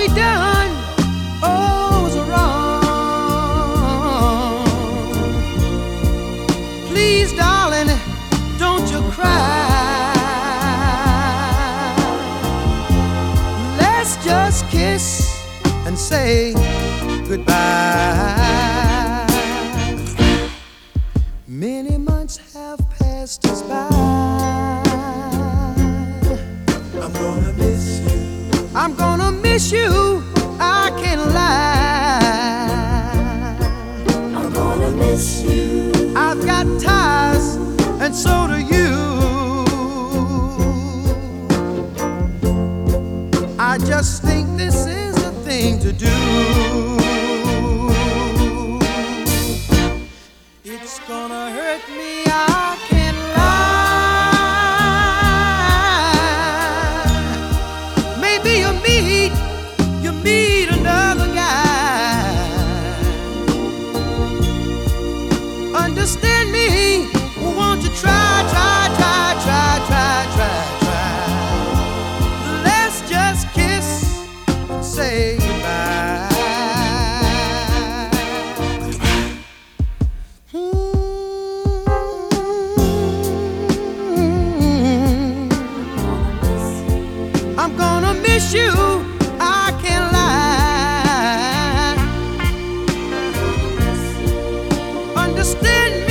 We done, oh, was wrong. Please, darling, don't you cry. Let's just kiss and say goodbye. Many months have passed us by. I'm gonna miss you. I'm gonna miss you. I can't lie. I'm gonna miss you. I've got ties, and so do you. I just think this is the thing to do. I'm gonna miss you. I can't lie. Understand me,